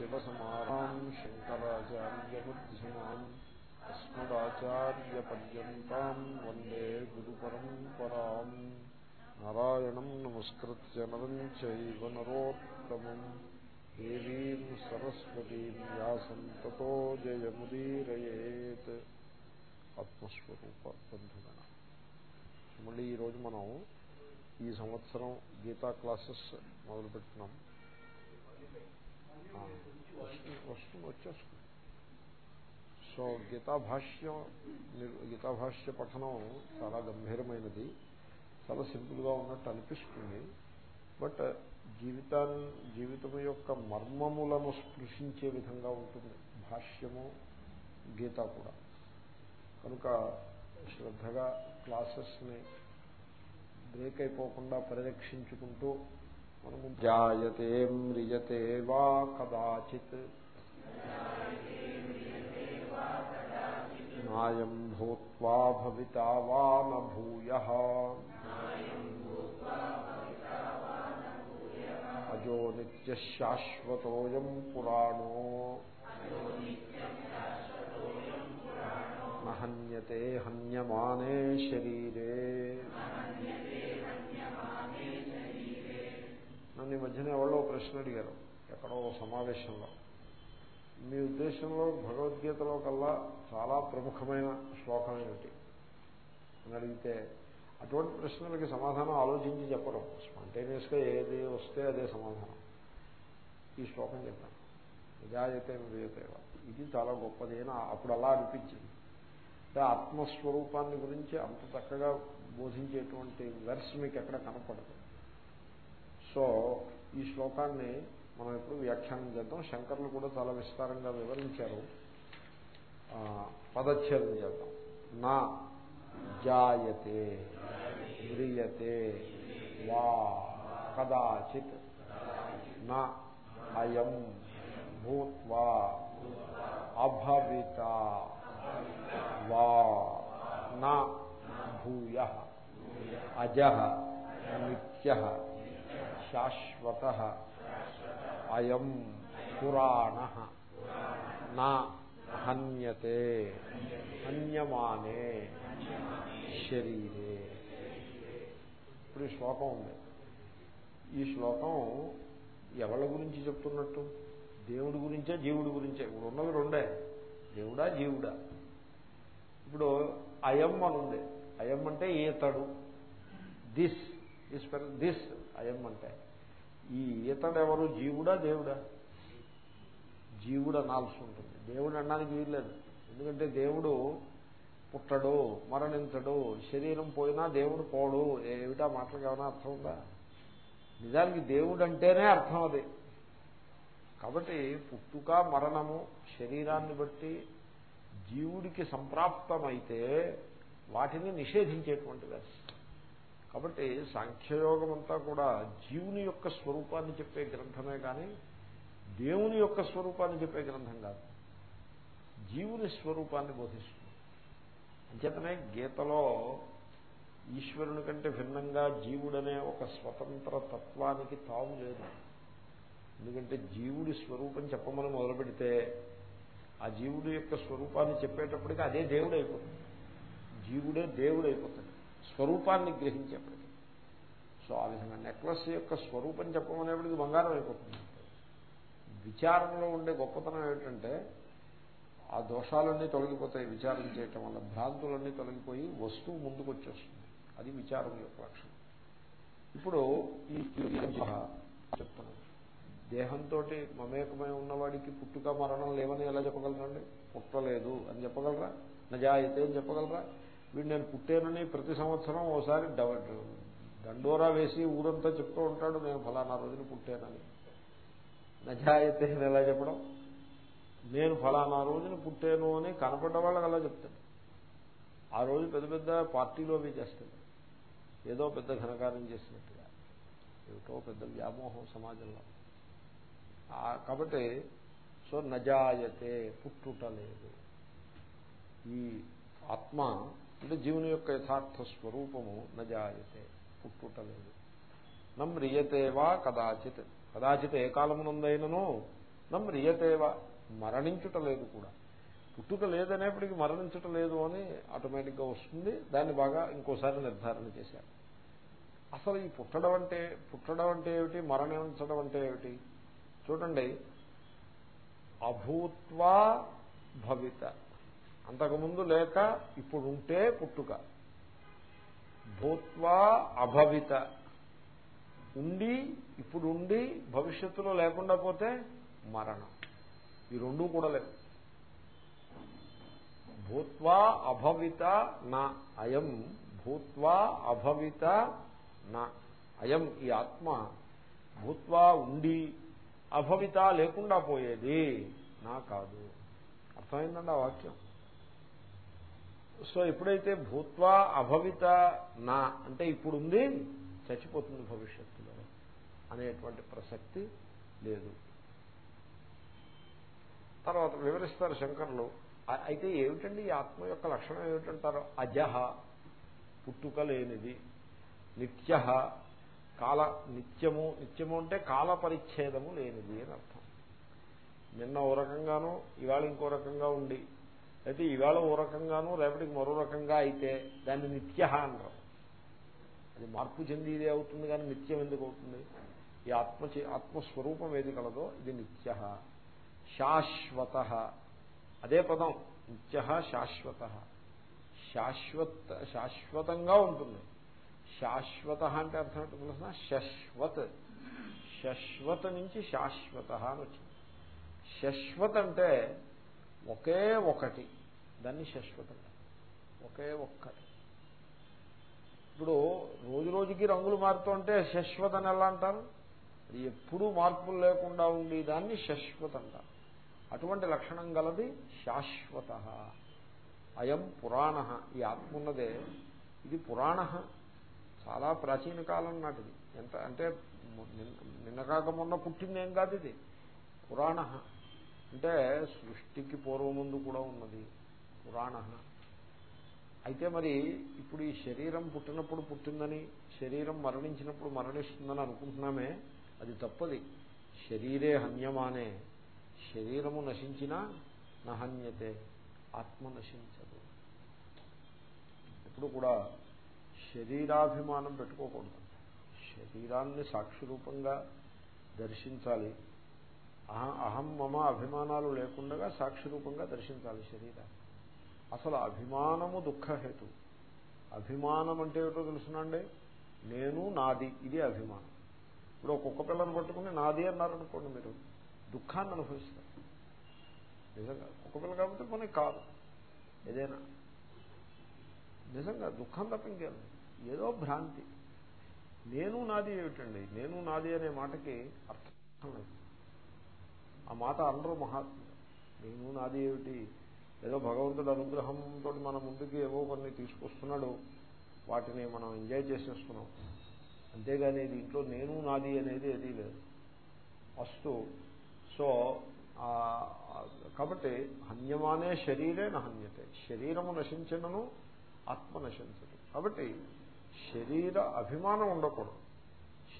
సదాశివసమారాం శంకరాచార్యమధ్యమాన్ అస్మదాచార్యపర్యంతం వందే గురు పరంపరాం నారాయణం నమస్కృత్య నరం చైవ నరోత్తమం దేవీం సరస్వతీం వ్యాసం తతో జయముదీరయేత్ ఆత్మస్వరూప బంధుగణ మళ్ళీ ఈరోజు మనం ఈ సంవత్సరం గీతా క్లాసెస్ మొదలు పెడుతున్నాం వస్తుంది వచ్చేస్తుంది. సో గీతాభాష్యం గీతాభాష్య పఠనం చాలా గంభీరమైనది. చాలా సింపుల్గా ఉన్నట్టు అనిపిస్తుంది. బట్ జీవితాన్ని జీవితం యొక్క మర్మములను స్పృశించే విధంగా ఉంటుంది భాష్యము గీత కూడా. కనుక శ్రద్ధగా క్లాసెస్ని బ్రేక్ అయిపోకుండా పరిరక్షించుకుంటూ జాయతే మ్రియతే వా కదాచిత్. నాయం భూత్వా భవిత వా నూయ అజో నిత్యశాశ్వతోయం పురాణో. నహన్యతే హన్యమానే శరీరే. నన్ను ఈ మధ్యన ఎవరో ప్రశ్న అడిగారు ఎక్కడో సమావేశంలో. మీ ఉద్దేశంలో భగవద్గీతలో కల్లా చాలా ప్రముఖమైన శ్లోకం ఏమిటి? అని అడిగితే అటువంటి ప్రశ్నలకి సమాధానం ఆలోచించి చెప్పడం స్పాంటేనియస్గా ఏది వస్తే అదే సమాధానం. ఈ శ్లోకం చెప్పాను నిజాయితే విజయతేవ ఇది చాలా గొప్పది అని అప్పుడు అలా అనిపించింది. అంటే ఆత్మస్వరూపాన్ని గురించి అంత చక్కగా బోధించేటువంటి వెర్స్ మీకు ఎక్కడ కనపడదు. సో ఈ శ్లోకాన్ని మనం ఎప్పుడు వ్యాఖ్యానం చేద్దాం. శంకర్లు కూడా చాలా విస్తారంగా వివరించారు. పదచ్ఛేదం చేద్దాం. నా జాయతే మ్రియతే వా కదాచిత్ నా అయం భూత్వా అభవిత వా నా భూయ అజ నిత్య శాశ్వత. అయం పురాణ. నా హన్యతే. హన్యమానే. శరీరే. ఇప్పుడు ఈ శ్లోకం ఉంది. ఈ శ్లోకం ఎవళ్ళ గురించి చెప్తున్నట్టు? దేవుడి గురించే జీవుడి గురించే? ఇప్పుడు ఉన్నవి రెండే. దేవుడా జీవుడా? ఇప్పుడు అయం అని ఉంది. అయం అంటే ఈతడు. దిస్ దిస్ దిస్ అయం అంటే ఈ ఈతడు ఎవరు జీవుడా దేవుడా? జీవుడు అనాల్సి ఉంటుంది. దేవుడు అనడానికి వీల్లేదు. ఎందుకంటే దేవుడు పుట్టడు మరణించడు శరీరం పోయినా దేవుడు పోడు. ఏమిటా మాటలకు ఏమైనా అర్థం ఉందా? నిజానికి దేవుడు అంటేనే అర్థం అది. కాబట్టి పుట్టుక మరణము శరీరాన్ని బట్టి జీవుడికి సంప్రాప్తమైతే వాటిని నిషేధించేటువంటి వేస్ కాబట్టి సాంఖ్యయోగం అంతా కూడా జీవుని యొక్క స్వరూపాన్ని చెప్పే గ్రంథమే కానీ దేవుని యొక్క స్వరూపాన్ని చెప్పే గ్రంథం కాదు. జీవుని స్వరూపాన్ని బోధిస్తుంది. అంచేతనే గీతలో ఈశ్వరుని కంటే భిన్నంగా జీవుడనే ఒక స్వతంత్ర తత్వానికి తావు లేదు. ఎందుకంటే జీవుడి స్వరూపం చెప్పమని మొదలు పెడితే ఆ జీవుడి యొక్క స్వరూపాన్ని చెప్పేటప్పటికి అదే దేవుడు అయిపోతుంది జీవుడే దేవుడు అయిపోతుంది స్వరూపాన్ని గ్రహించేప్పటికి. సో ఆ విధంగా నెక్లెస్ యొక్క స్వరూపం చెప్పమనేప్పటికి బంగారం అయిపోతుంది. విచారంలో ఉండే గొప్పతనం ఏమిటంటే ఆ దోషాలన్నీ తొలగిపోతాయి. విచారం చేయటం వల్ల భ్రాంతులన్నీ తొలగిపోయి వస్తువు ముందుకు వచ్చేస్తుంది అది విచారం యొక్క లక్షణం. ఇప్పుడు ఈ చెప్తున్నాను దేహంతో మమేకమై ఉన్నవాడికి పుట్టుక మరణం లేవని ఎలా చెప్పగలరండి? పుట్టలేదు అని చెప్పగలరా? నజాయితే అని చెప్పగలరా? వీడు నేను పుట్టానని ప్రతి సంవత్సరం ఓసారి దండోరా వేసి ఊరంతా చెప్తూ ఉంటాడు నేను ఫలానా రోజున పుట్టానని. నజాయితే అని ఎలా చెప్పడం? నేను ఫలానా రోజున పుట్టాను అని కనపడ్డ వాళ్ళకి అలా చెప్తాడు. ఆ రోజు పెద్ద పెద్ద పార్టీలో అవి చేస్తాడు ఏదో పెద్ద ఘనకార్యం చేసినట్టుగా. ఏమిటో పెద్ద వ్యామోహం సమాజంలో. కాబట్టి సో నజాయతే పుట్టుట లేదు. ఈ ఆత్మ అంటే జీవుని యొక్క యథార్థ స్వరూపము నజాయతే పుట్టుట లేదు నమ్రియతే కదాచిత్. కదాచిత్ ఏ కాలమునందైనను నమ్రియతేవా మరణించుట లేదు కూడా. పుట్టుక లేదనేప్పటికీ మరణించుట లేదు అని ఆటోమేటిక్గా వస్తుంది. దాన్ని బాగా ఇంకోసారి నిర్ధారణ చేశారు. అసలు ఈ పుట్టడం అంటే పుట్టడం అంటే ఏమిటి? మరణించడం అంటే ఏమిటి? చూడండి. అభూత్వా భవిత. అంతకుముందు లేక ఇప్పుడు ఉంటే పుట్టుక. భూత్వా అభవిత. ఉండి ఇప్పుడు ఉండి భవిష్యత్తులో లేకుండా పోతే మరణం. ఈ రెండూ కూడా లేవు. భూత్వా అభవిత నా అయం. భూత్వా అభవిత నా అయం. ఈ ఆత్మ భూత్వా ఉండి అభవిత లేకుండా పోయేది నా కాదు. అర్థమైందండి ఆ వాక్యం? సో ఎప్పుడైతే భూత్వా అభవిత నా అంటే ఇప్పుడుంది చచ్చిపోతుంది భవిష్యత్తులో అనేటువంటి ప్రసక్తి లేదు. తర్వాత వివరిస్తారు శంకర్లు అయితే ఏమిటండి ఈ ఆత్మ యొక్క లక్షణం ఏమిటంటారు? అజహ పుట్టుక లేనిది. నిత్య కాల నిత్యము నిత్యము అంటే కాల పరిచ్ఛేదము లేనిది అని అర్థం. నిన్న ఓ రకంగాను ఇవాళ ఇంకో రకంగా ఉండి అయితే ఈవేళ ఓ రకంగాను రేపటికి మరో రకంగా అయితే దాన్ని నిత్య అంటారు అది మార్పు చెందిదే అవుతుంది కానీ నిత్యం ఎందుకు అవుతుంది? ఈ ఆత్మ ఆత్మస్వరూపం ఏది కలదో ఇది నిత్య. శాశ్వత. అదే పదం. నిత్య శాశ్వత. శాశ్వత శాశ్వతంగా ఉంటుంది. శాశ్వత అంటే అర్థం ఏంటో తెలుసిన శశ్వత్. శశ్వత నుంచి శాశ్వత అని వచ్చింది. శశ్వత్ అంటే ఒకే ఒకటి. దాన్ని శాశ్వతం. ఒకే ఒక్కటి. ఇప్పుడు రోజు రోజుకి రంగులు మారుతుంటే శశ్వత అని ఎలా అంటారు? అది ఎప్పుడూ మార్పులు లేకుండా ఉండి దాన్ని శశ్వత అంటారు. అటువంటి లక్షణం గలది శాశ్వత. అయం పురాణ. ఈ ఆత్మ ఉన్నదే. ఇది పురాణ. చాలా ప్రాచీన కాలం నాటిది. ఎంత అంటే నిన్న కాక మొన్న పుట్టిందేం కాదు ఇది. పురాణ. అంటే సృష్టికి పూర్వముందు కూడా ఉన్నది. పురాణ. అయితే మరి ఇప్పుడు ఈ శరీరం పుట్టినప్పుడు పుట్టిందని శరీరం మరణించినప్పుడు మరణిస్తుందని అనుకుంటున్నామే అది తప్పది. శరీరే హన్యమానే. శరీరము నశించినా నహన్యతే ఆత్మ నశించదు. ఎప్పుడు కూడా శరీరాభిమానం పెట్టుకోకూడదు. శరీరాన్ని సాక్షిరూపంగా దర్శించాలి. అహం మమ అభిమానాలు లేకుండా సాక్షిరూపంగా దర్శించాలి శరీరాన్ని. అసలు అభిమానము దుఃఖహేతు. అభిమానం అంటే ఏమిటో తెలుసునండి? నేను నాది ఇది అభిమానం. ఇప్పుడు ఒక్కొక్క పిల్లని పట్టుకుని నాది అన్నారనుకోండి మీరు దుఃఖాన్ని అనుభవిస్తారు. నిజంగా కుక్క పిల్ల కాబట్టి కొన్ని కాదు. ఏదైనా. నిజంగా దుఃఖం తప్ప ఏదో భ్రాంతి. నేను నాది ఏమిటండి? నేను నాది అనే మాటకి అర్థం లేదు. ఆ మాట అందరూ మహాత్ములు. నేను నాది ఏమిటి? ఏదో భగవంతుడు అనుగ్రహంతో మన ముందుకి ఏవో కొన్ని తీసుకొస్తున్నాడు. వాటిని మనం ఎంజాయ్ చేసేస్తున్నాం. అంతేగాని దీంట్లో నేను నాది అనేది ఏదీ లేదు. అస్తు. సో కాబట్టి హన్యమానే శరీరే నహన్యతే. శరీరము నశించినను ఆత్మ నశించదు. కాబట్టి శరీర అభిమానం ఉండకూడదు.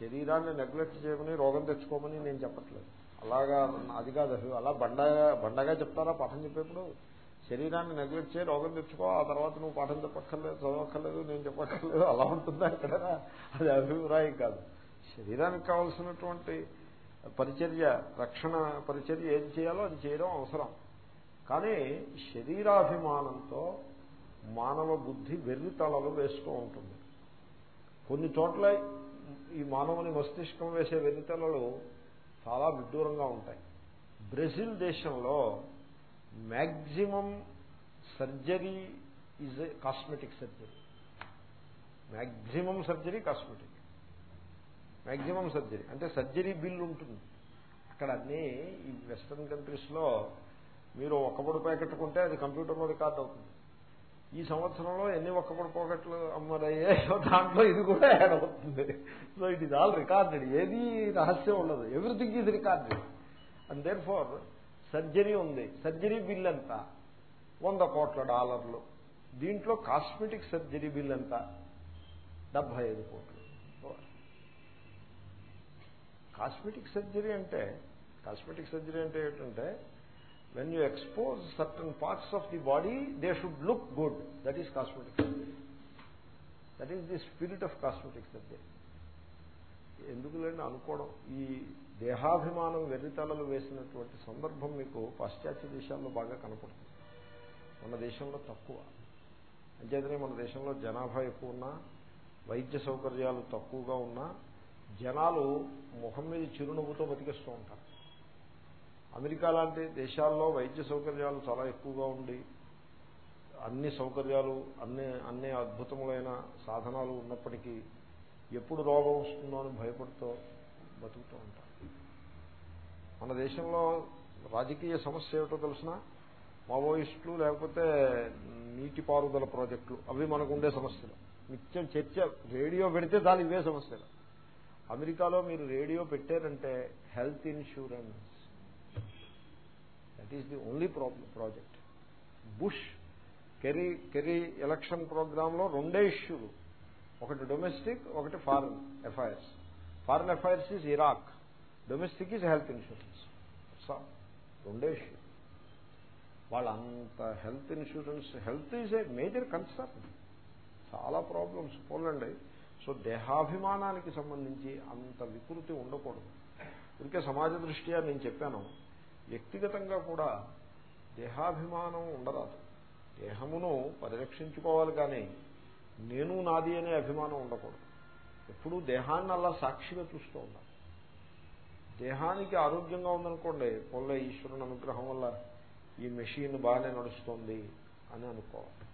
శరీరాన్ని నెగ్లెక్ట్ చేయమని రోగం తెచ్చుకోమని నేను చెప్పట్లేదు. అలాగా అది కాదు అలా బండగా బండగా చెప్తారా? పాఠం చెప్పేప్పుడు శరీరాన్ని నెగ్లెక్ట్ చేయి రోగం తెచ్చుకో ఆ తర్వాత నువ్వు పాఠం చెప్పక్కర్లేదు చదవక్కర్లేదు నేను చెప్పక్కర్లేదు అలా ఉంటుందా ఇక్కడ అది అభిప్రాయం కాదు. శరీరానికి కావాల్సినటువంటి పరిచర్య రక్షణ పరిచర్య ఏది చేయాలో అది చేయడం అవసరం. కానీ శరీరాభిమానంతో మానవ బుద్ధి వెర్రితలలు వేస్తూ ఉంటుంది. కొన్ని చోట్ల ఈ మానవుని మస్తిష్కం వేసే వెర్రితలలు చాలా విడ్డూరంగా ఉంటాయి. బ్రెజిల్ దేశంలో maximum surgery is cosmetic surgery maximum surgery cosmetic maximum surgery అంటే సర్జరీ బిల్ ఉంటుంది. అక్కడ అన్నీ ఈ వెస్ట్రన్ కంట్రీస్లో మీరు ఒక్కపొడి ప్యాకెట్ కొంటే అది కంప్యూటర్లో రికార్డ్ అవుతుంది. ఈ సంవత్సరంలో ఎన్ని ఒక్కపొడి పోగట్లు అమ్మరయ్యాయో దాంట్లో ఇది కూడా యాడ్ అవుతుంది. So it is all recorded ఏది రహస్యం ఉండదు. Everything is recorded and therefore surgery ఉంది. సర్జరీ బిల్ ఎంత వంద కోట్ల డాలర్లు. దీంట్లో కాస్మెటిక్ సర్జరీ బిల్ ఎంత డెబ్బై ఐదు కోట్లు. కాస్మెటిక్ సర్జరీ అంటే కాస్మెటిక్ సర్జరీ అంటే ఏంటంటే when you expose certain parts of the body they should look good that is cosmetic surgery that is the spirit of cosmetic surgery ఎందుకులేండి అనుకోవడం? ఈ దేహాభిమానం వెర్రితలలు వేసినటువంటి సందర్భం మీకు పాశ్చాత్య దేశాల్లో బాగా కనపడుతుంది. మన దేశంలో తక్కువ. అంచేతనే మన దేశంలో జనాభా ఎక్కువ ఉన్నా వైద్య సౌకర్యాలు తక్కువగా ఉన్నా జనాలు ముఖం మీద చిరునవ్వుతో బతికేస్తూ ఉంటారు. అమెరికా లాంటి దేశాల్లో వైద్య సౌకర్యాలు చాలా ఎక్కువగా ఉండి అన్ని సౌకర్యాలు అన్ని అన్ని అద్భుతములైన సాధనాలు ఉన్నప్పటికీ ఎప్పుడు రోగం వస్తుందో అని భయపడుతూ బతుకుతూ ఉంటారు. మన దేశంలో రాజకీయ సమస్య ఏమిటో తెలిసిన? మావోయిస్టులు లేకపోతే నీటిపారుదల ప్రాజెక్టులు అవి మనకు ఉండే సమస్యలు. నిత్యం చర్చ రేడియో పెడితే దాని ఇవే సమస్యలు. అమెరికాలో మీరు రేడియో పెట్టారంటే health insurance that is the only problem project Bush Kerry Kerry election ప్రోగ్రాంలో రెండే ఇష్యూలు. ఒకటి డొమెస్టిక్ ఒకటి foreign affairs foreign affairs is Iraq. Domestic is health insurance రెండే ఇష్యూ వాళ్ళంత health insurance health is a major concern చాలా problems పోలండి. So దేహాభిమానానికి సంబంధించి అంత వికృతి ఉండకూడదు. ఇంకే సమాజ దృష్ట్యా నేను చెప్పాను. వ్యక్తిగతంగా కూడా దేహాభిమానం ఉండరాదు. దేహమును పరిరక్షించుకోవాలి కానీ నేను నాది అనే అభిమానం ఉండకూడదు. ఎప్పుడూ దేహాన్ని అలా సాక్షిగా చూస్తూ ఉండాలి. దేహానికి ఆరోగ్యంగా ఉందనుకోండి పొల్ల ఈశ్వరుని అనుగ్రహం వల్ల ఈ మెషిన్ బాగానే నడుస్తుంది అని అనుకోవాలి.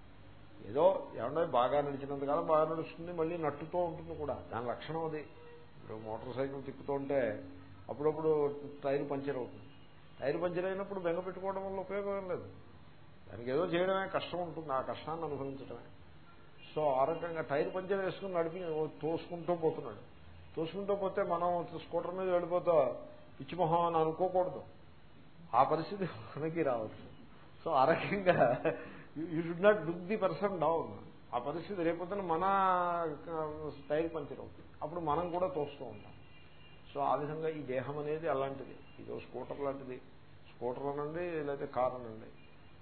ఏదో ఏమన్నా బాగా నడిచినంతకాలం బాగా నడుస్తుంది మళ్ళీ నట్టుతో ఉంటుంది కూడా. దాని లక్షణం అది. ఇప్పుడు మోటార్ సైకిల్ తిప్పుతూ ఉంటే అప్పుడప్పుడు టైర్ పంచర్ అవుతుంది. టైర్ పంచర్ అయినప్పుడు బెంగ పెట్టుకోవడం వల్ల ఉపయోగం లేదు. దానికి ఏదో చేయడమే కష్టం ఉంటుంది ఆ కష్టాన్ని అనుభవించడమే. సో ఆ రకంగా టైర్ పంచర్ వేసుకుని నడిపి తోసుకుంటూ పోతున్నాడు. తోసుకుంటూ పోతే మనం స్కూటర్ మీద వెళ్ళిపోతా పిచ్చిమొహం అని అనుకోకూడదు. ఆ పరిస్థితి మనకి రావచ్చు. సో ఆ రకంగా you should not duck the person down ఆ పరిస్థితి రేపొద్దున మన స్టైల్ పంచర్ అవుతుంది అప్పుడు మనం కూడా తోస్తూ ఉంటాం. సో ఆ విధంగా ఈ దేహం అనేది అలాంటిది. ఇది స్కూటర్ లాంటిది. స్కూటర్ అనండి లేకపోతే కార్ అనండి.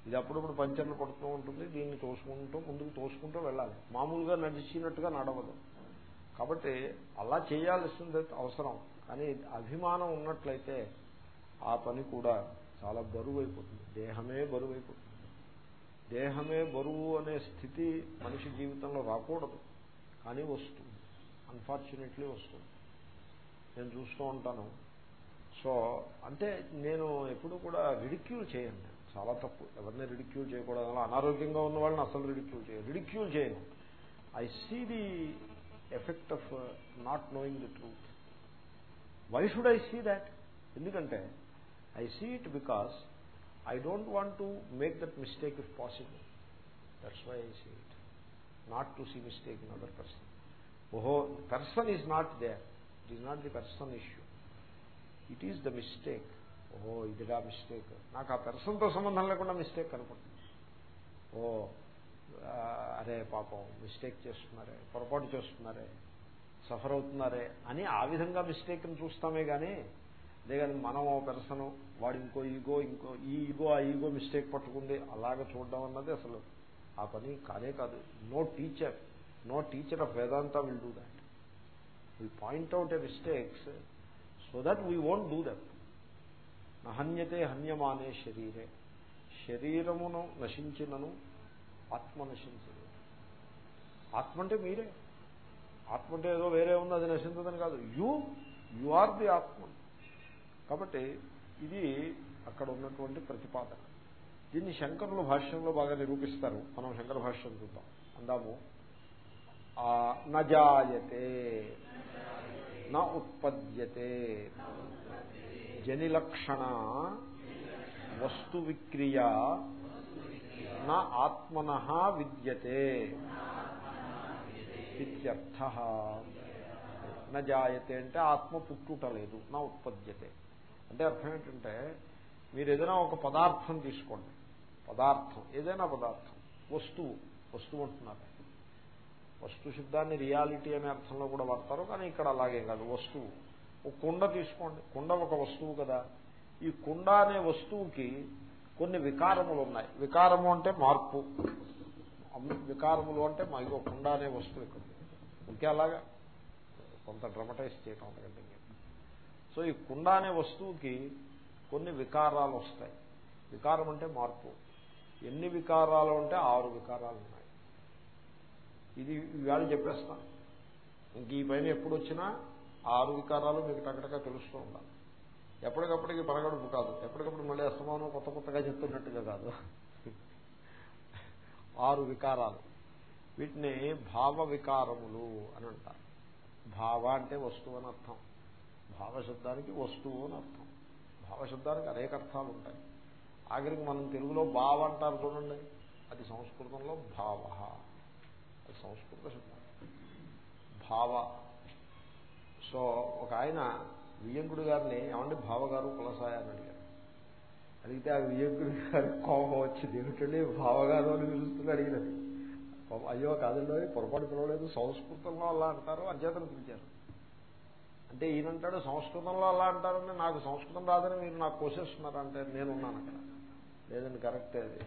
ఇది అప్పుడప్పుడు పంచర్లు పడుతూ ఉంటుంది. దీన్ని తోసుకుంటూ ముందుకు తోసుకుంటూ వెళ్ళాలి. మామూలుగా నడిచినట్టుగా నడవదు. కాబట్టి అలా చేయాల్సింది అవసరం. కానీ అభిమానం ఉన్నట్లయితే ఆ పని కూడా చాలా బరువు అయిపోతుంది దేహమే బరువు అయిపోతుంది దేహమే బరువు అనే స్థితి మనిషి జీవితంలో రాకూడదు. కానీ వస్తుంది. అన్ఫార్చునేట్లీ వస్తుంది. నేను చూస్తూ ఉంటాను. సో అంటే నేను ఎప్పుడు కూడా రిడిక్యూల్ చేయను. చాలా తప్పు. ఎవరిని రిడిక్యూల్ చేయకూడదు. అలా అనారోగ్యంగా ఉన్న వాళ్ళని అసలు రిడిక్యూల్ చేయను. రిడిక్యూల్ చేయను. I see the effect of not knowing the truth why should I see that ఎందుకంటే I see it because I don't want to make that mistake if possible that's why I see it not to see mistake in other person ఓహో person is not there it is not the person issue it is the mistake ఓహో ఇదిగా mistake నాకు ఆ పెర్సన్తో సంబంధం లేకుండా mistake కనపడుతుంది. ఓ అరే పాపం మిస్టేక్ చేస్తున్నారే పొరపాటు చేస్తున్నారే సఫర్ అవుతున్నారే అని ఆ విధంగా మిస్టేక్ని చూస్తామే కానీ అంతేగాని మనం ఓ పెర్సన్ వాడు ఇంకో ఈగో ఇంకో ఈ ఈగో ఆ ఈగో మిస్టేక్ పట్టుకుంది అలాగ చూడడం అన్నది అసలు ఆ పని కానే కాదు. No teacher no teacher of Vedanta will do that will point out a mistakes so that we won't do that నహన్యతే హన్యమానే శరీరే. శరీరమును నశించినను ఆత్మ నశించదు ఆత్మ అంటే మీరే. ఆత్మ అంటే ఏదో వేరే ఉంది అది నశించదని కాదు. యు యు ఆర్ ది ఆత్మ. కాబట్టి ఇది అక్కడ ఉన్నటువంటి ప్రతిపాదన. దీన్ని శంకరుల భాష్యంలో బాగా నిరూపిస్తారు. మనం శంకర భాష్యం చూద్దాం. అందాము. నజాయతే నా ఉత్పద్యతే జనిలక్షణ వస్తు విక్రియ నా ఆత్మన విద్యతే ఇత్యర్థ జాయతే అంటే ఆత్మ పుట్టుట లేదు నా ఉత్పద్యతే। అంటే అర్థం ఏంటంటే మీరు ఏదైనా ఒక పదార్థం తీసుకోండి. పదార్థం ఏదైనా పదార్థం వస్తువు వస్తువు అంటున్నారు. వస్తు శబ్దాన్ని రియాలిటీ అనే అర్థంలో కూడా వాడతారు కానీ ఇక్కడ అలాగే కాదు. వస్తువు ఒక కుండ తీసుకోండి. కుండ ఒక వస్తువు కదా. ఈ కుండ అనే వస్తువుకి కొన్ని వికారములు ఉన్నాయి. వికారము అంటే మార్పు. వికారములు అంటే మా ఇగో కుండా అనే వస్తువు ఇక్కడ. ఇంకే అలాగా? కొంత డ్రమటైజ్ చేయటం అంతకంటే సో ఈ కుండ అనే వస్తువుకి కొన్ని వికారాలు వస్తాయి. వికారం అంటే మార్పు. ఎన్ని వికారాలు అంటే ఆరు వికారాలు ఉన్నాయి. ఇది ఇవాళ చెప్పేస్తాను. ఇంక ఈ పైన ఎప్పుడు వచ్చినా ఆరు వికారాలు మీకు టకటగా తెలుస్తూ ఉండాలి. ఎప్పటికప్పటికి పరగడుపు కాదు. ఎప్పటికప్పుడు మళ్ళీ అస్తమానం కొత్త కొత్తగా చెప్తున్నట్టుగా కాదు. ఆరు వికారాలు. వీటిని భావ వికారములు అని అంటారు. భావ అంటే వస్తువు అని అర్థం. భావశబ్దానికి వస్తువు అని అర్థం. భావశబ్దానికి అనేక అర్థాలు ఉంటాయి. ఆఖరికి మనం తెలుగులో భావ అంటారు చూడండి. అది సంస్కృతంలో భావ. అది సంస్కృత శబ్దం. భావ. సో ఒక ఆయన వియ్యంకుడు గారిని ఏమండి భావగారు కులసాయ అని అడిగారు. అడిగితే ఆ వియ్యంకుడు గారి కోపం వచ్చింది. ఏమిటండి భావగారు అని పిలుస్తుంది అడిగినది. అయ్యో కాదండి పొరపాటు పిలవలేదు సంస్కృతంలో అలా అంటారు అధ్యతను పిలిచారు. అంటే ఈయనంటాడు సంస్కృతంలో అలా అంటారని నాకు సంస్కృతం రాదని మీరు నాకు కోసేస్తున్నారంటే నేనున్నాను అక్కడ. లేదండి కరెక్టే అది.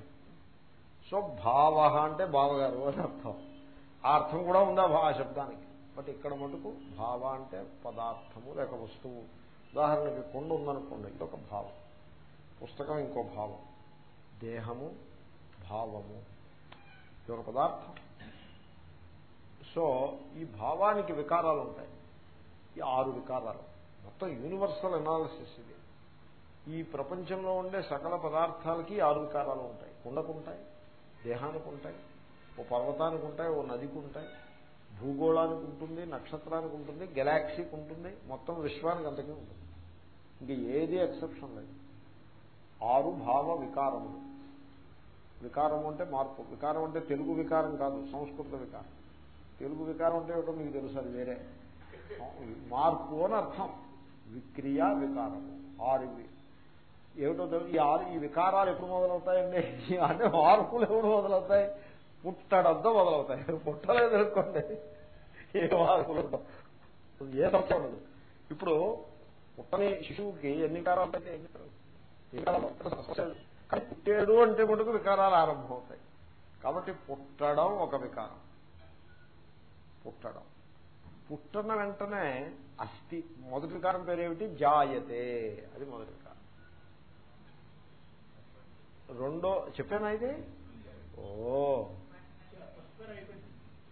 సో భావ అంటే బావగారు అని అర్థం. ఆ అర్థం కూడా ఉందా ఆ శబ్దానికి? బట్ ఇక్కడ మటుకు భావ అంటే పదార్థము లేక వస్తువు. ఉదాహరణకి కొండ ఉందనుకోండి ఇదొక భావం. పుస్తకం ఇంకో భావం. దేహము భావము. ఇదొక పదార్థం. సో ఈ భావానికి వికారాలు ఉంటాయి ఈ ఆరు వికారాలు. మొత్తం యూనివర్సల్ అనాలిసిస్ ఇది. ఈ ప్రపంచంలో ఉండే సకల పదార్థాలకి ఆరు వికారాలు ఉంటాయి కుండకు ఉంటాయి దేహానికి ఉంటాయి ఓ పర్వతానికి ఉంటాయి ఓ నదికి ఉంటాయి భూగోళానికి ఉంటుంది నక్షత్రానికి ఉంటుంది గెలాక్సీకి ఉంటుంది మొత్తం విశ్వానికి అంతకీ ఉంటుంది. ఇంక ఏది ఎక్సెప్షన్ లేదు. ఆరు భావ వికారములు. వికారం అంటే మార్పు. వికారం అంటే తెలుగు వికారం కాదు సంస్కృత వికారం. తెలుగు వికారం అంటే ఏమిటో మీకు తెలుసు అది వేరే. మార్పు అని అర్థం. విక్రియా వికారము. ఆరు ఏమిటో ఈ ఆరు ఈ వికారాలు ఎప్పుడు మొదలవుతాయండి? అంటే మార్పులు ఎప్పుడు మొదలవుతాయి? పుట్టడంతో మొదలవుతాయి. పుట్టలేదు అనుకోండి ఏ మార్పులు ఏ తప్ప ఉండదు. ఇప్పుడు పుట్టని శిశువుకి ఎన్ని కారాలు అయితే కానీ పుట్టాడు అంటే మటుకు వికారాలు ఆరంభమవుతాయి. కాబట్టి పుట్టడం ఒక వికారం. పుట్టడం. పుట్టిన వెంటనే అస్థి మొదటి వికారం పేరేమిటి? జాయతే. అది మొదటి వికారం. రెండో చెప్పానా ఇది? ఓ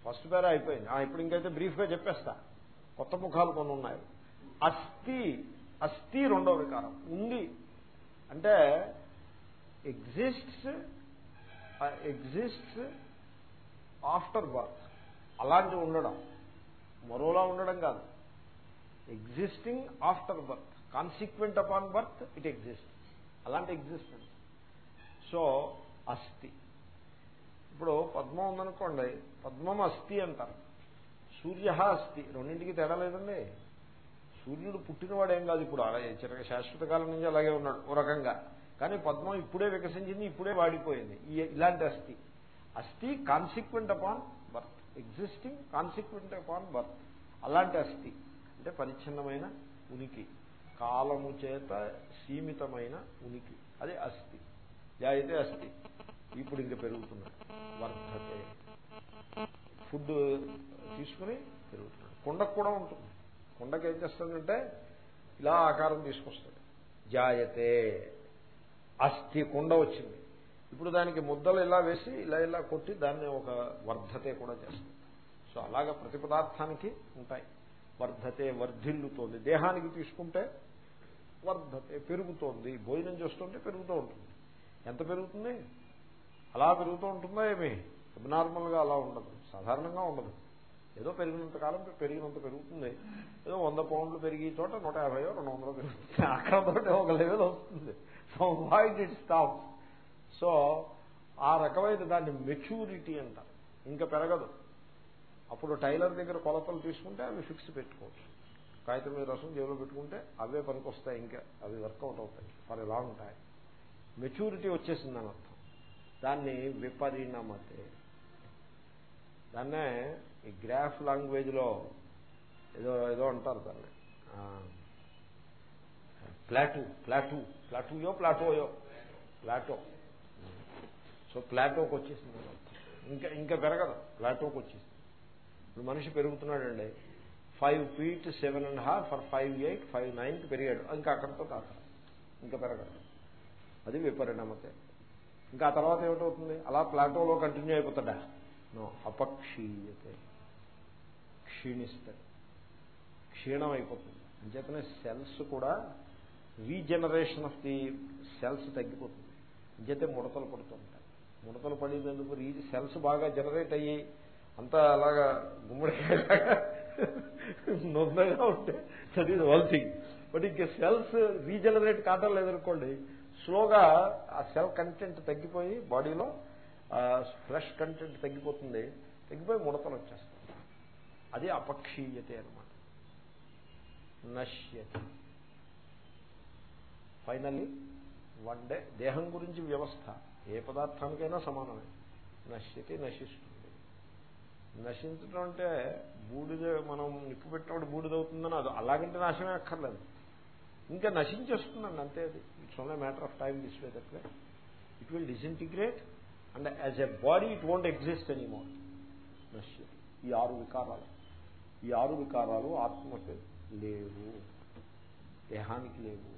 ఫస్ట్ పేర అయిపోయింది. ఇప్పుడు ఇంకైతే బ్రీఫ్గా చెప్పేస్తా. కొత్త ముఖాలు కొన్ని ఉన్నాయి. అస్థి అస్థి రెండో వికారం. ఉంది. అంటే ఎగ్జిస్ట్స్ ఎగ్జిస్ట్స్ ఆఫ్టర్ బర్త్ అలాంటి ఉండడం. మరోలా ఉండడం కాదు. Existing after birth consequent upon birth it exist అలాంటి ఎగ్జిస్టెన్స్ సో అస్థి. ఇప్పుడు పద్మం ఉందనుకోండి పద్మం అస్థి అంటారు. సూర్య అస్థి. రెండింటికి తేడా లేదండి. సూర్యుడు పుట్టినవాడేం కాదు ఇప్పుడు. అలాగే చిరక శాశ్వత కాలం నుంచి అలాగే ఉన్నాడు ఓ రకంగా. కానీ పద్మం ఇప్పుడే వికసించింది ఇప్పుడే వాడిపోయింది. ఇలాంటి అస్థి. అస్థి consequent upon birth existing consequent upon birth అలాంటి అస్థి. అంటే పరిచ్ఛిన్నమైన ఉనికి. కాలము చేత సీమితమైన ఉనికి. అది అస్థి. అయితే అస్థి. ఇప్పుడు ఇంకా పెరుగుతున్నాడు వర్ధతే. ఫుడ్ తీసుకుని పెరుగుతున్నాడు కుండకు కూడా ఉంటుంది. కుండకి ఏం చేస్తాడంటే ఇలా ఆకారం తీసుకొస్తాడు జాయతే. అస్థి కుండ వచ్చింది. ఇప్పుడు దానికి ముద్దలు ఇలా వేసి ఇలా ఇలా కొట్టి దాన్ని ఒక వర్ధతే కూడా చేస్తుంది. సో అలాగా ప్రతి పదార్థానికి ఉంటాయి. వర్ధతే వర్ధిల్లుతోంది. దేహానికి తీసుకుంటే వర్ధతే పెరుగుతోంది. భోజనం చేస్తుంటే పెరుగుతూ ఉంటుంది. ఎంత పెరుగుతుంది? అలా పెరుగుతూ ఉంటుందా ఏమి? అబ్నార్మల్గా అలా ఉండదు. సాధారణంగా ఉండదు. ఏదో పెరిగినంత కాలం పెరిగినంత పెరుగుతుంది. ఏదో వంద పౌండ్లు పెరిగి చోట నూట యాభై రెండు వందలు పెరుగుతుంది. అక్కడతోటి ఒక లెవెల్ వస్తుంది. So wait it stop so ఆ రకమైన దాన్ని మెచ్యూరిటీ అంటారు. ఇంకా పెరగదు. అప్పుడు టైలర్ దగ్గర కొలతలు తీసుకుంటే అవి ఫిక్స్ పెట్టుకోవచ్చు. కాగితం మీద రసం జేబులో పెట్టుకుంటే అవే పనికొస్తాయి ఇంకా. అవి వర్కౌట్ అవుతాయి. For a long time maturity వచ్చేసిందని అర్థం. దాన్ని విపరిణమతే. దాన్నే ఈ గ్రాఫ్ లాంగ్వేజ్లో ఏదో ఏదో అంటారు దాన్ని. ప్లాటూ ప్లాటూ ప్లాటూయో ప్లాటోయో? ప్లాటో. సో ప్లాటోకి వచ్చేసింది ఇంకా ఇంకా పెరగదు. ప్లాటోకి వచ్చేసింది. ఇప్పుడు మనిషి పెరుగుతున్నాడండి. Five feet seven and half for five eight five నైన్కి పెరిగాడు. ఇంకా అక్కడితో కాక. ఇంకా పెరగదు. అది విపరిణమతే. ఇంకా ఆ తర్వాత ఏమిటవుతుంది? అలా ప్లాటోలో కంటిన్యూ అయిపోతాడా? నో అపక్షీయతే. క్షీణిస్తాడు. క్షీణం అయిపోతుంది అంచేతనే సెల్స్ కూడా రీజనరేషన్ ఆఫ్ ది సెల్స్ తగ్గిపోతుంది. అంచేతే ముడతలు పడుతుంటాయి ముడతలు పడేందుకు రీ సెల్స్ బాగా జనరేట్ అయ్యి అంతా అలాగా గుమ్మడికాయలాగా నొందగా ఉంటే that is one thing but ఇంక సెల్స్ రీజనరేట్ కావటం లేదనుకోండి స్లోగా ఆ సెల్ కంటెంట్ తగ్గిపోయి బాడీలో ఫ్లెష్ కంటెంట్ తగ్గిపోతుంది. తగ్గిపోయి ముడతలు వచ్చేస్తుంది అది అపక్షీయతే అనమాట నశ్యత. ఫైనల్లీ వన్ డే దేహం గురించి వ్యవస్థ. ఏ పదార్థానికైనా సమానమే. నశ్యతి నశిస్తుంది. నశించడం అంటే బూడిద మనం నిప్పు పెట్టినప్పుడు బూడిదవుతుందని అది అలాగంటే నాశమే అక్కర్లేదు. ఇంకా నశించేస్తుందండి అంతే అది. It's only matter of time this way that it will disintegrate and as a body it won't exist anymore నశ్యతి ఈ ఆరు వికారాలు. ఈ ఆరు వికారాలు ఆత్మకు లేవు. దేహానికి లేవు.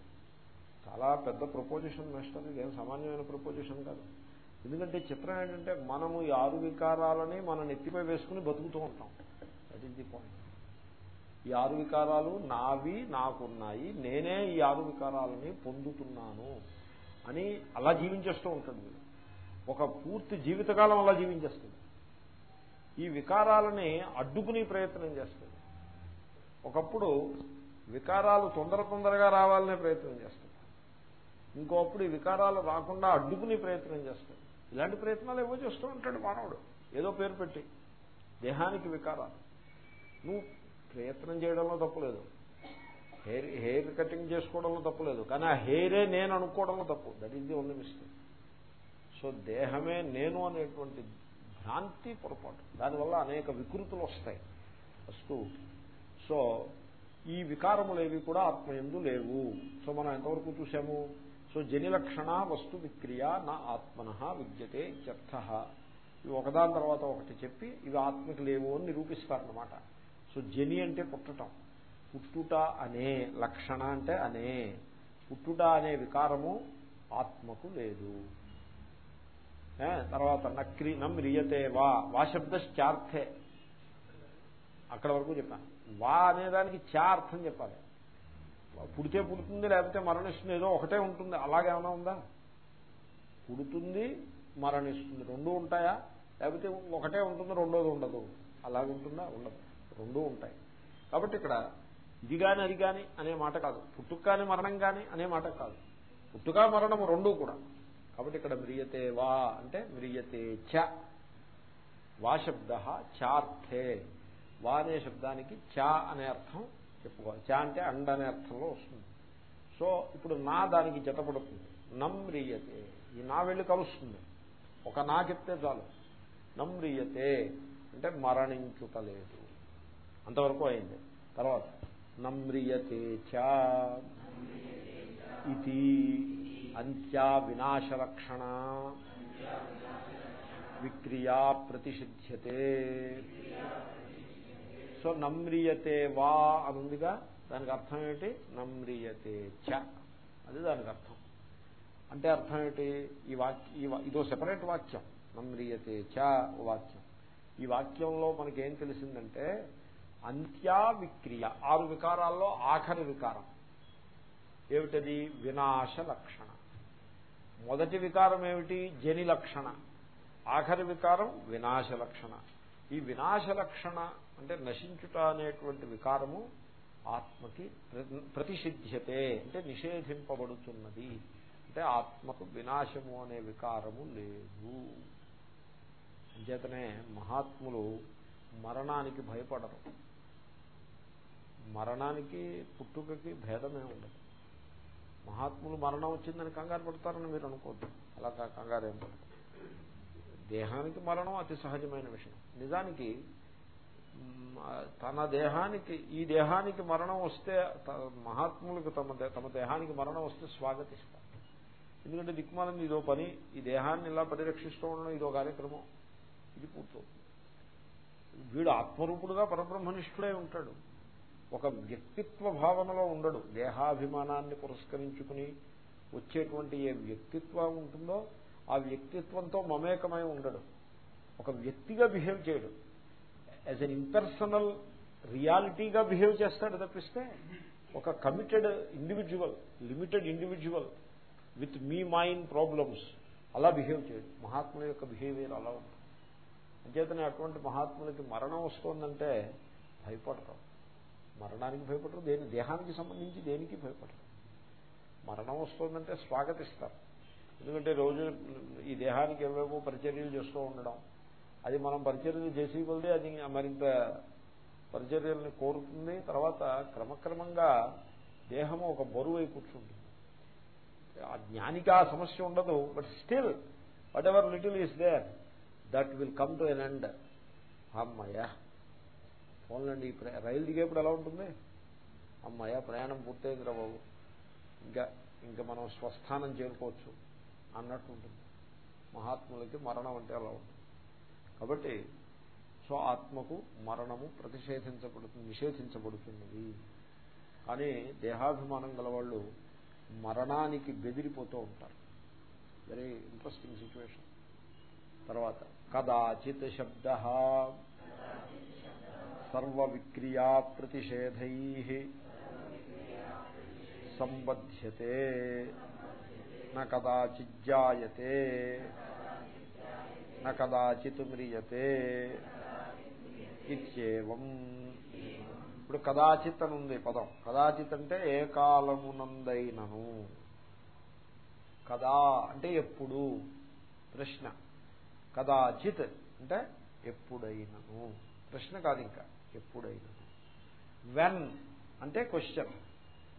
చాలా పెద్ద ప్రపోజిషన్ మాస్టర్ ఇదేం సామాన్యమైన ప్రపోజిషన్ కాదు. ఎందుకంటే చిత్రం ఏంటంటే మనము ఈ ఆరు వికారాలని మన నెత్తిపై వేసుకుని బతుకుతూ ఉంటాం. దట్ ఈస్ ది పాయింట్ ఈ ఆరు వికారాలు నావి నాకున్నాయి నేనే ఈ ఆరు వికారాలని పొందుతున్నాను అని అలా జీవించేస్తూ ఉంటాడు వీడు. ఒక పూర్తి జీవితకాలం అలా జీవించేస్తుంది ఈ వికారాలని అడ్డుకునే ప్రయత్నం చేస్తుంది ఒకప్పుడు వికారాలు తొందర తొందరగా రావాలనే ప్రయత్నం చేస్తుంది ఇంకోప్పుడు ఈ వికారాలు రాకుండా అడ్డుకునే ప్రయత్నం చేస్తుంది ఇలాంటి ప్రయత్నాలు ఏవో చేస్తూ ఉంటాడు మానవుడు. ఏదో పేరు పెట్టి దేహానికి వికారాలు. నువ్వు ప్రయత్నం చేయడంలో తప్పులేదు. హెయిర్ హెయిర్ కటింగ్ చేసుకోవడంలో తప్పులేదు. కానీ ఆ హెయిరే నేను అనుకోవడంలో తప్పు. That is the only mistake so దేహమే నేను అనేటువంటి భ్రాంతి పొరపాటు. దానివల్ల అనేక వికృతులు వస్తాయి. వస్తూ. సో ఈ వికారములేవి కూడా ఆత్మయందు లేవు. సో మనం ఎంతవరకు చూసాము సో జనిలక్షణ వస్తు విక్రియ నా ఆత్మన విద్యతే ఇత్యర్థ. ఇవి ఒకదాని తర్వాత ఒకటి చెప్పి ఇవి ఆత్మకి లేవు అని నిరూపిస్తారనమాట సో జని అంటే పుట్టటం. పుట్టుట అనే లక్షణ అంటే అనే. పుట్టుట అనే వికారము ఆత్మకు లేదు. తర్వాత నక్రి నమ్రియతే వా వా శబ్దశ్చార్థే. అక్కడ వరకు చెప్పాను వా అనేదానికి చా అర్థం చెప్పాలి. పుడితే పుడుతుంది లేకపోతే మరణిస్తుంది ఏదో ఒకటే ఉంటుంది. అలాగేమైనా ఉందా? పుడుతుంది మరణిస్తుంది. రెండు ఉంటాయా? లేకపోతే ఒకటే ఉంటుంది రెండోది ఉండదు. అలాగుంటుందా? ఉండదు. రెండూ ఉంటాయి. కాబట్టి ఇక్కడ ఇది కాని అది కాని అనే మాట కాదు. పుట్టుక కాని మరణం కాని అనే మాట కాదు. పుట్టుక మరణం రెండూ కూడా. కాబట్టి ఇక్కడ మ్రియతే వా అంటే మ్రియతే చ. వా శబ్ద చార్థే. వా అనే శబ్దానికి చ అనే అర్థం చెప్పుకోవాలి. చ అంటే అండ్ అనే అర్థంలో వస్తుంది. సో ఇప్పుడు నా దానికి జతపడుతుంది నమ్రియతే ఈ నా వెళ్ళి కలుస్తుంది. ఒక నా చెప్తే చాలు. నమ్రియతే అంటే మరణించుటలేదు అంతవరకు అయింది. తర్వాత నమ్రియతే ఇది అంత్యా వినాశలక్షణ విక్రియా ప్రతిషిధ్యతే. సో నమ్రియతే వా అని ఉందిగా దానికి అర్థం ఏమిటి? నమ్రియతే చ. అది దానికి అర్థం. అంటే అర్థం ఏమిటి? ఈ వాక్య ఈ ఇదో సెపరేట్ వాక్యం. నమ్రియతే చ వాక్యం. ఈ వాక్యంలో మనకేం తెలిసిందంటే అంత్యా విక్రియ ఆరు వికారాల్లో ఆఖరి వికారం. ఏమిటది? వినాశ లక్షణ. మొదటి వికారం ఏమిటి? జని లక్షణ. ఆఖరి వికారం వినాశ లక్షణ. ఈ వినాశ లక్షణ అంటే నశించుట అనేటువంటి వికారము ఆత్మకి ప్రతిషిధ్యతే అంటే నిషేధింపబడుతున్నది. అంటే ఆత్మకు వినాశము అనే వికారము లేదు. అంచేతనే మహాత్ములు మరణానికి భయపడరు. మరణానికి పుట్టుకకి భేదమే ఉండదు. మహాత్ములు మరణం వచ్చిందని కంగారు పడతారని మీరు అనుకోద్దు. అలా కంగారు ఏం పడదు. దేహానికి మరణం అతి సహజమైన విషయం. నిజానికి తన దేహానికి ఈ దేహానికి మరణం వస్తే మహాత్ములకు తమ తమ దేహానికి మరణం వస్తే స్వాగతిస్తారు. ఎందుకంటే దిక్మాలని ఇదో పని ఈ దేహాన్ని ఇలా పరిరక్షిస్తూ ఉండడం ఇదో కార్యక్రమం. ఇది పూర్తవుతుంది. వీడు ఆత్మరూపుడుగా పరబ్రహ్మనిష్ఠుడై ఉంటాడు. ఒక వ్యక్తిత్వ భావనలో ఉండడు. దేహాభిమానాన్ని పురస్కరించుకుని వచ్చేటువంటి ఏ వ్యక్తిత్వం ఉంటుందో ఆ వ్యక్తిత్వంతో మమేకమై ఉండడు. ఒక వ్యక్తిగా బిహేవ్ చేయడు. యాజ్ అన్ ఇంపర్సనల్ రియాలిటీగా బిహేవ్ చేస్తాడు తప్పిస్తే ఒక committed individual limited individual with me mind problems అలా బిహేవ్ చేయడు. మహాత్ముల యొక్క బిహేవియర్ అలా ఉంటుంది. అంచేతనే అటువంటి మహాత్ములకి మరణం వస్తుందంటే భయపడతాం. మరణానికి భయపడరు దేని దేహానికి సంబంధించి దేనికి భయపడరు. మరణం వస్తుందంటే స్వాగతిస్తారు. ఎందుకంటే రోజు ఈ దేహానికి ఏవేవో పరిచర్యలు చేస్తూ ఉండడం అది మనం పరిచర్యలు చేసి కొలిదే అది మరింత పరిచర్యల్ని కోరుతుంది. తర్వాత క్రమక్రమంగా దేహము ఒక బరువు అయి కూర్చుంటుంది. ఆ జ్ఞానికి ఆ సమస్య ఉండదు but still whatever little is there that will come to an end. అమ్మయ్యా! పోన్లండి రైలు దిగేప్పుడు ఎలా ఉంటుంది? అమ్మయ్య ప్రయాణం పూర్తయిందిరా బాబు. ఇంకా ఇంకా మనం స్వస్థానం చేరుకోవచ్చు అన్నట్టు ఉంటుంది. మహాత్ములకి మరణం అంటే అలా ఉంటుంది. కాబట్టి సో ఆత్మకు మరణము ప్రతిషేధించబడుతుంది నిషేధించబడుతున్నది. కానీ దేహాభిమానం గలవాళ్ళు మరణానికి బెదిరిపోతూ ఉంటారు. వెరీ ఇంట్రెస్టింగ్ సిచ్యువేషన్ తర్వాత కదాచిత్ శబ్ద. సర్వ విక్రియా ప్రతిషేధై సంబధ్యతే నదాచిజ్జాయతే నదాచిత్ మ్రియతే ఇత్యేవం. ఇప్పుడు కదాచిత్ అని ఉంది పదం. కదాచిత్ అంటే ఏ కాలమునందైనను కదా అంటే ఎప్పుడు? ప్రశ్న. కదాచిత్ అంటే ఎప్పుడైనను. ప్రశ్న కాదు ఇంకా. ఎప్పుడైనా. వెన్ అంటే క్వశ్చన్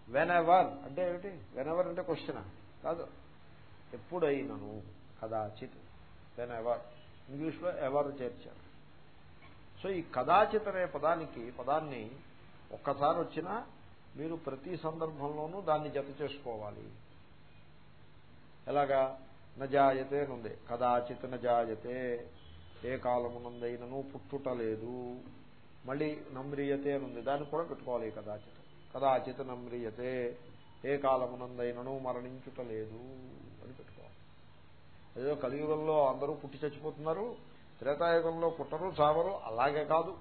వెన్ ఎవర్ అంటే ఏమిటి? వెన్ ఎవర్ అంటే క్వశ్చన్ కాదు. ఎప్పుడైనను కదాచిత్. వెన్ ఎవర్ ఇంగ్లీష్లో ఎవర్ చేర్చారు. సో ఈ కదాచిత్ అనే పదానికి పదాన్ని ఒక్కసారి వచ్చినా మీరు ప్రతి సందర్భంలోనూ దాన్ని జత చేసుకోవాలి. ఎలాగా? నజాయతే నుంది కదాచిత్ నజాయతే. ఏ కాలమునందైనను పుట్టుట లేదు మళ్ళీ నమ్రియతే అనుంది దాన్ని కూడా పెట్టుకోవాలి కదాచిత్. కదాచిత్ నమ్రియతే. ఏ కాలమునందైనను మరణించుట లేదు అని పెట్టుకోవాలి. ఏదో కలియుగంలో అందరూ పుట్టి చచ్చిపోతున్నారు త్రేతాయుగంలో పుట్టరు చావరు అలాగే కాదు.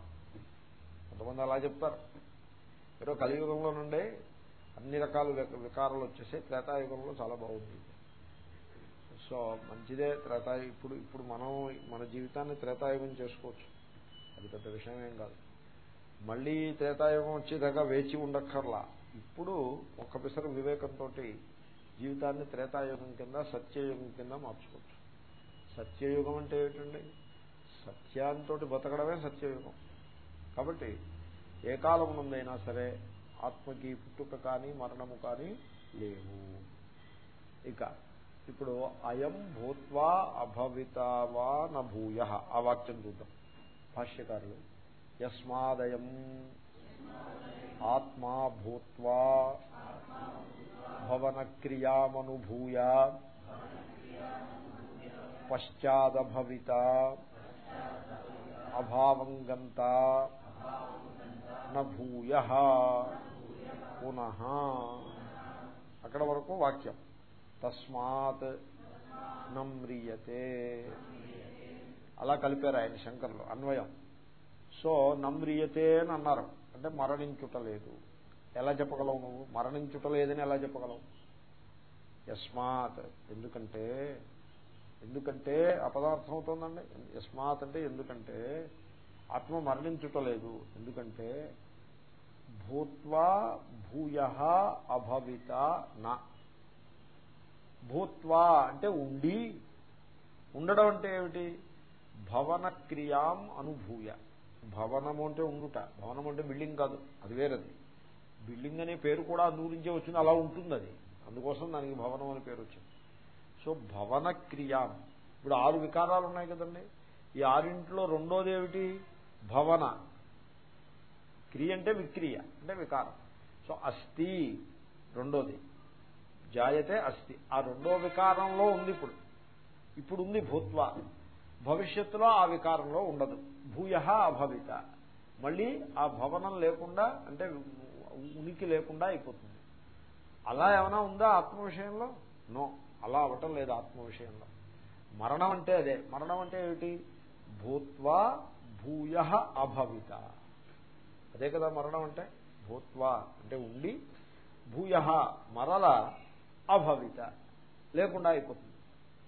కొంతమంది అలా చెప్తారు. ఏదో కలియుగంలో నుండే అన్ని రకాల వికారాలు వచ్చేసి త్రేతాయుగంలో చాలా బాగుంది. సో మంచిదే త్రేతాయు ఇప్పుడు ఇప్పుడు మనం మన జీవితాన్ని త్రేతాయుగం చేసుకోవచ్చు. అది పెద్ద విషయం ఏం కాదు. మళ్ళీ త్రేతాయుగం వచ్చేదాకా వేచి ఉండక్కర్లా. ఇప్పుడు ఒక్క పిసర వివేకంతో జీవితాన్ని త్రేతాయుగం కింద సత్యయుగం కింద మార్చుకోవచ్చు. సత్యయుగం అంటే ఏమిటండి? సత్యాంతో బతకడమే సత్యయుగం. కాబట్టి ఏ కాలం నుండైనా సరే ఆత్మకి పుట్టుక కానీ మరణము కానీ లేవు. ఇక ఇప్పుడు అయం భూత్వా అభవితావా నభూయ. ఆ వాక్యం చూద్దాం. భాష్యకారులు యస్మాదయం ఆత్మా భూత్వా భవనక్రియామనుభూయ పశ్చాదభవిత అభావం గంత నూయ పునః. అక్కడ వరకు వాక్యం. తస్మాత్ నమ్రియతే అలా కలిపారు ఆయన శంకర్లు అన్వయం. సో నమ్రియతే అని అన్నారు. అంటే మరణించుటలేదు ఎలా చెప్పగలవు నువ్వు? మరణించుటలేదని ఎలా చెప్పగలవు? యస్మాత్. ఎందుకంటే ఎందుకంటే అపదార్థం అవుతుందండి యస్మాత్ అంటే ఎందుకంటే ఆత్మ మరణించుటలేదు ఎందుకంటే భూత్వా భూయ అభవిత నా. భూత్వా అంటే ఉండి ఉండడం అంటే ఏమిటి? భవన క్రియాం అనుభూయ. భవనము అంటే ఉండుట. భవనం అంటే బిల్డింగ్ కాదు అది వేరది. బిల్డింగ్ అనే పేరు కూడా అందుగురించే వచ్చింది అలా ఉంటుంది అది అందుకోసం దానికి భవనం అనే పేరు వచ్చింది. సో భవన క్రియాం ఇప్పుడు ఆరు వికారాలు ఉన్నాయి కదండి. ఈ ఆరింట్లో రెండోది ఏమిటి? భవన. క్రియ అంటే విక్రియ అంటే వికారం. సో అస్థి రెండోది. జాయతే అస్థి ఆ రెండో వికారంలో ఉంది ఇప్పుడు. ఇప్పుడు ఉంది భూత్వ. భవిష్యత్తులో ఆ వికారంలో ఉండదు. భూయ అభవిత. మళ్ళీ ఆ భవనం లేకుండా అంటే ఉనికి లేకుండా అయిపోతుంది. అలా ఏమైనా ఉందా ఆత్మ విషయంలో? నో. అలా అవటం లేదు ఆత్మ విషయంలో. మరణం అంటే అదే. మరణం అంటే ఏమిటి? భూత్వా భూయ అభవిత. అదే కదా మరణం అంటే? భూత్వా అంటే ఉండి భూయ మరల అభవిత. లేకుండా అయిపోతుంది.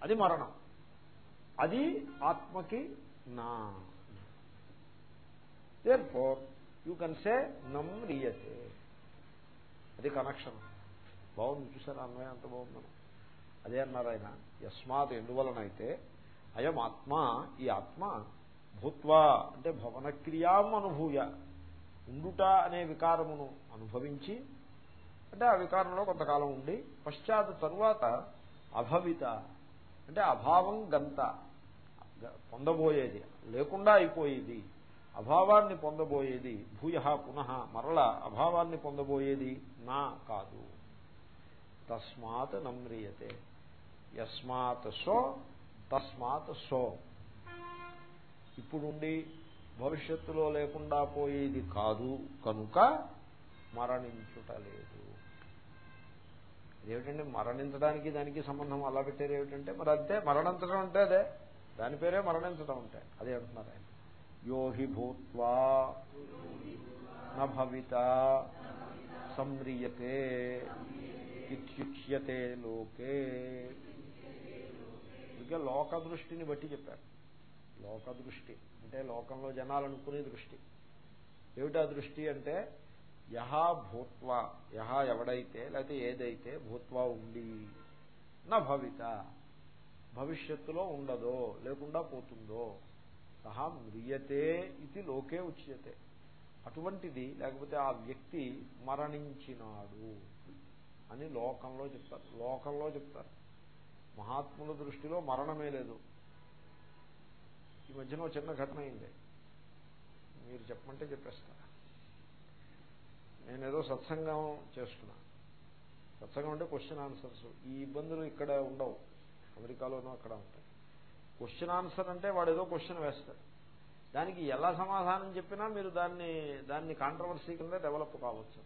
అది మరణం. అది ఆత్మకి నా. Therefore you can say నమ్ రియతే అది కనెక్షన్ బాగుంది చూసారా? అన్వయం అంత బాగుందని అదే అన్నారు ఆయన. యస్మాత్ ఎందువలనైతే అయం ఆత్మ ఈ ఆత్మ భూత్వా అంటే భవనక్రియాం అనుభూయ ఉండుట అనే వికారమును అనుభవించి అంటే ఆ వికారంలో కొంతకాలం ఉండి పశ్చాత్ తరువాత అభవిత అంటే అభావం గంత పొందబోయేది లేకుండా అయిపోయేది అభావాన్ని పొందబోయేది భూయ పునః మరల అభావాన్ని పొందబోయేది నా కాదు. తస్మాత్ నమ్రియతే. యస్మాత్ సో తస్మాత్ సో. ఇప్పుడుండి భవిష్యత్తులో లేకుండా పోయేది కాదు కనుక మరణించుట లేదు. ఏమిటండి మరణించడానికి దానికి సంబంధం అలా పెట్టారు ఏమిటంటే మరి అంతే మరణించడం అంటే అదే. దాని పేరే మరణించడం అంటే. అదే అంటున్నారు ఆయన. యోహి భూత్వా నవిత సంమ్రియతే ఇత్యుచ్యతే లోకే. ఇంకా లోక దృష్టిని బట్టి చెప్పారు. లోక దృష్టి అంటే లోకంలో జనాలు అనుకునే దృష్టి. ఏమిటా దృష్టి అంటే యహా భూత్వ యహా ఎవడైతే లేకపోతే ఏదైతే భూత్వా ఉండి నా భవిత భవిష్యత్తులో ఉండదో లేకుండా పోతుందో సహా మ్రియతే ఇది లోకే ఉచ్యతే. అటువంటిది లేకపోతే ఆ వ్యక్తి మరణించినాడు అని లోకంలో చెప్తారు. లోకంలో చెప్తారు. మహాత్ముల దృష్టిలో మరణమే లేదు. ఈ మధ్యన చిన్న ఘటన అయింది. మీరు చెప్పమంటే చెప్పేస్తారు నేనేదో సత్సంగం చేస్తున్నా. సత్సంగం అంటే క్వశ్చన్ ఆన్సర్స్ ఈ ఇబ్బందులు ఇక్కడ ఉండవు. అమెరికాలోనూ అక్కడ ఉంటాయి. క్వశ్చన్ ఆన్సర్ అంటే వాడు ఏదో క్వశ్చన్ వేస్తాడు. దానికి ఎలా సమాధానం చెప్పినా మీరు దాన్ని దాన్ని కాంట్రవర్సీ కింద డెవలప్ కావచ్చు.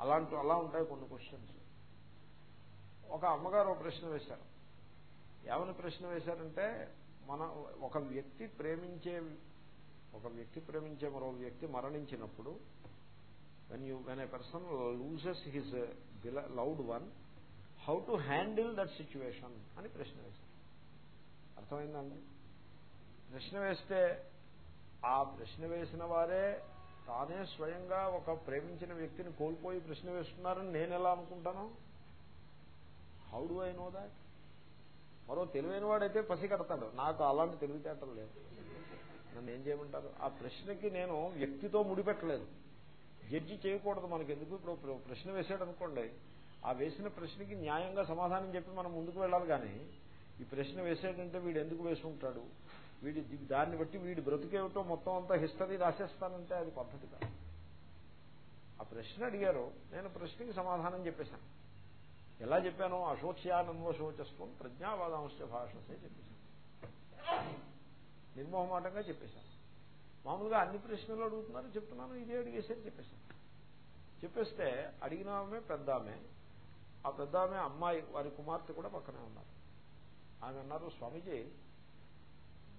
అలాంటి అలా ఉంటాయి కొన్ని క్వశ్చన్స్ ఒక అమ్మగారు ఒక ప్రశ్న వేశారు. ఏమని ప్రశ్న వేశారంటే మన ఒక వ్యక్తి ప్రేమించే ఒక వ్యక్తి ప్రేమించే మరో వ్యక్తి మరణించినప్పుడు when you when a person loses his loved one how to handle that situation? అని ప్రశ్న వేశారు అర్థమైందండి? ప్రశ్న వేస్తే ఆ ప్రశ్న వేసిన వారే తానే స్వయంగా ఒక ప్రేమించిన వ్యక్తిని కోల్పోయి ప్రశ్న వేస్తున్నారని నేను ఎలా అనుకుంటాను? How do I know that మరో తెలివైన వాడైతే పసిగడతాడు నాకు అలాంటి తెలివితేటలు లేదు నన్ను ఏం చేయమంటారు? ఆ ప్రశ్నకి నేను వ్యక్తితో ముడిపెట్టలేదు. జడ్జి చేయకూడదు మనకి ఎందుకు ఇప్పుడు ప్రశ్న వేసాడు అనుకోండి ఆ వేసిన ప్రశ్నకి న్యాయంగా సమాధానం చెప్పి మనం ముందుకు వెళ్ళాలి కానీ ఈ ప్రశ్న వేసేటంటే వీడు ఎందుకు వేసుకుంటాడు వీడి దాన్ని బట్టి వీడి బ్రతికేమిటో మొత్తం అంతా హిస్టరీ రాసేస్తానంటే అది పద్ధతి కాదు. ఆ ప్రశ్న అడిగారు నేను ప్రశ్నకి సమాధానం చెప్పేశాను. ఎలా చెప్పానో? అశోచ్యానందో శోచస్వం ప్రజ్ఞావాదాంశ భాషసే చెప్పేశాను. నిర్మోహమాటంగా చెప్పేశాను. మామూలుగా అన్ని ప్రశ్నలు అడుగుతున్నారు చెప్తున్నాను ఇదే అడిగేసరి చెప్పేసి చెప్పేస్తే అడిగిన ఆమె పెద్ద ఆమె ఆ పెద్ద ఆమె అమ్మాయి వారి కుమార్తె కూడా పక్కనే ఉన్నారు. ఆమె అన్నారు స్వామీజీ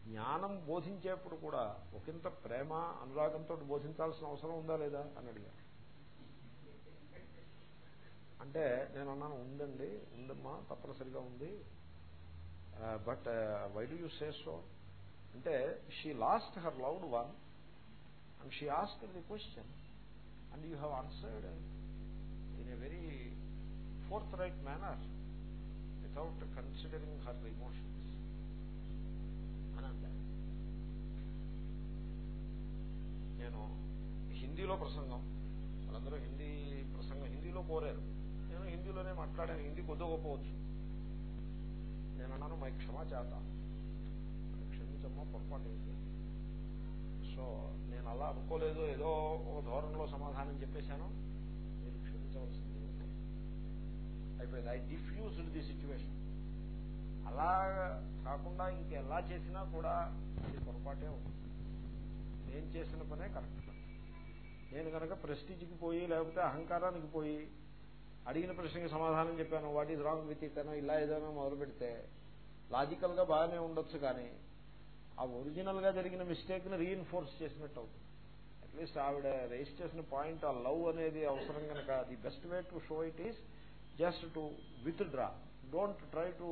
జ్ఞానం బోధించేప్పుడు కూడా ఒకంత ప్రేమ అనురాగంతో బోధించాల్సిన అవసరం ఉందా లేదా? అని అడిగారు. అంటే నేను అన్నాను ఉందండి ఉందమ్మా తప్పనిసరిగా ఉంది. But why do you say so అంటే she lost her loved one and she ask the question and you have answered in a very forthright manner without considering her emotions అని అంటారు నేను హిందీలో ప్రసంగం. వాళ్ళందరూ హిందీ ప్రసంగం హిందీలో కోరారు. నేను హిందీలోనే మాట్లాడాను. హిందీ కొద్దిగా గొప్పవచ్చు. నేను అన్నాను మై క్షమా చేతాను క్షమించమ్మా పొరపాటు ఏంటి సో నేను అలా అనుకోలేదు. ఏదో ఒక ధోరణిలో సమాధానం చెప్పేశాను. మీరు క్షమించవలసింది. అయిపోయింది. ఐ డిఫ్యూజ్డ్ ది సిచ్యువేషన్ అలా కాకుండా ఇంకెలా చేసినా కూడా అది పొరపాటే ఉంటుంది నేను చేసిన పనే కరెక్ట్. నేను కనుక ప్రెస్టీజ్కి పోయి లేకపోతే అహంకారానికి పోయి అడిగిన ప్రశ్నకి సమాధానం చెప్పాను. What is wrong with it అనో ఇలా ఏదైనా మొదలు పెడితే లాజికల్గా బాగానే ఉండొచ్చు కానీ ఆ ఒరిజినల్గా జరిగిన మిస్టేక్ని రీఎన్ఫోర్స్ చేసినట్టు అవుతుంది. అట్లీస్ట్ ఆవిడ రేస్ చేసిన పాయింట్ ఆ లవ్ అనేది అవసరం కనుక the best way to show it is just to withdraw don't try to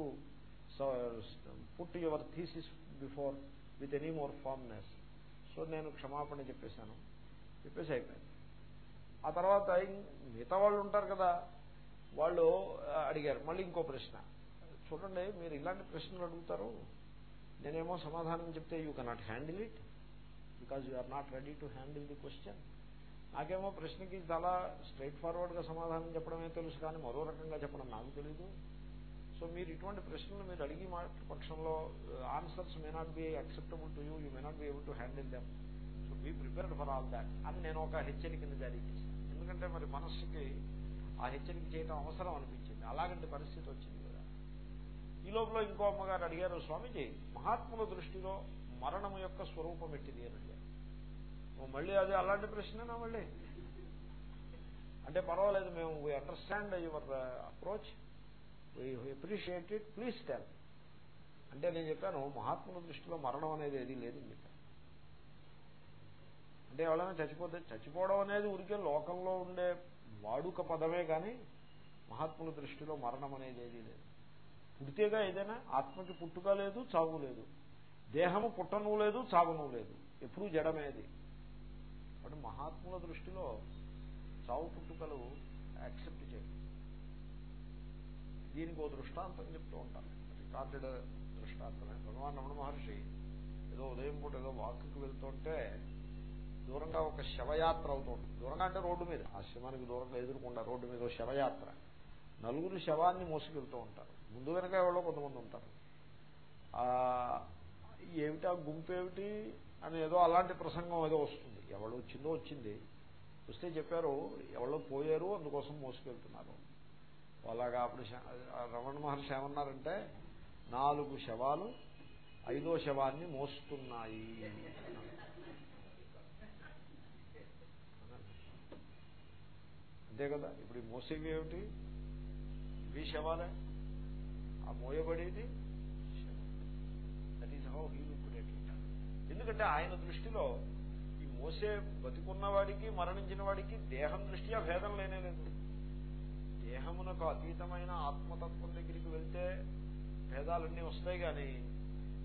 put your thesis before with any more firmness so నేను క్షమాపణ చెప్పేశాను. చెప్పేసి అయిపోయింది. ఆ తర్వాత మిగతా వాళ్ళు ఉంటారు కదా వాళ్ళు అడిగారు. మళ్ళీ ఇంకో ప్రశ్న. చూడండి మీరు ఇలాంటి ప్రశ్నలు అడుగుతారు? నేనేమో సమాధానం చెప్తే you cannot handle it because you are not ready to handle the question నాకేమో ప్రశ్నకి చాలా స్ట్రైట్ ఫార్వర్డ్గా సమాధానం చెప్పడమే తెలుసు కానీ మరో రకంగా చెప్పడం నాకు తెలీదు. సో మీరు ఇటువంటి ప్రశ్నలు మీరు అడిగి పక్షంలో answers may not be acceptable to you you may not be able to handle them so be prepared for all that అని నేను ఒక హెచ్చరికను జారీ చేశాను. ఎందుకంటే మరి మనస్సుకి ఆ హెచ్చరిక చేయడం అవసరం అనిపించింది. అలాగంటి పరిస్థితి వచ్చింది. ఈ లోపల ఇంకో అమ్మగారు అడిగారు స్వామీజీ మహాత్ముల దృష్టిలో మరణం యొక్క స్వరూపం ఎట్టిది? అని అడిగారు. మళ్ళీ అది అలాంటి ప్రశ్నేనా మళ్ళీ? అంటే పర్వాలేదు మేము we understand your approach we appreciate it please tell అంటే నేను చెప్పాను మహాత్ముల దృష్టిలో మరణం అనేది ఏది లేదని చెప్పాను అంటే ఎవరైనా చచ్చిపోతే చచ్చిపోవడం అనేది ఊరికే లోకంలో ఉండే వాడుక పదమే కానీ మహాత్ముల దృష్టిలో మరణం అనేది ఏదీ లేదు. పుడితేగా ఏదైనా ఆత్మకి పుట్టుక లేదు చావు లేదు. దేహము పుట్టను లేదు చావును లేదు. ఎప్పుడూ జడమేది కాబట్టి మహాత్ముల దృష్టిలో చావు పుట్టుకలు యాక్సెప్ట్ చేయాలి దీనికి ఓ దృష్టాంతం చెప్తూ ఉంటాను రికార్డెడ్ దృష్టాంతమే భగవాన్ రమణ మహర్షి ఏదో ఉదయం పూట ఏదో వాక్కి వెళ్తుంటే దూరంగా ఒక శవయాత్ర అవుతుంది దూరంగా అంటే రోడ్డు మీద. ఆ శివానికి దూరంగా ఎదుర్కొండ రోడ్డు మీద శవయాత్ర. నలుగురు శవాన్ని మోసుకెళ్తూ ఉంటారు. ముందు వెనక ఎవరో కొంతమంది ఉంటారు. ఏమిటి ఆ గుంపు ఏమిటి అని ఏదో అలాంటి ప్రసంగం ఏదో వస్తుంది. ఎవడో వచ్చిందో వచ్చింది. వస్తే చెప్పారు ఎవరో పోయారు అందుకోసం మోసుకెళ్తున్నారు. అలాగా అప్పుడు రమణ మహర్షి ఏమన్నారంటే నాలుగు శవాలు ఐదో శవాన్ని మోస్తున్నాయి. అంతే కదా? ఇప్పుడు ఈ మోసేవి ఏమిటి? ఇవి శవాలే? ఆ మోయబడేది దట్ ఈస్ హౌ హీ ఎందుకంటే ఆయన దృష్టిలో ఈ మోసే బతికున్న వాడికి మరణించిన వాడికి దేహం దృష్ట్యా భేదం లేనే లేదు. దేహమునకు అతీతమైన ఆత్మతత్వం దగ్గరికి వెళ్తే భేదాలన్నీ వస్తాయి కానీ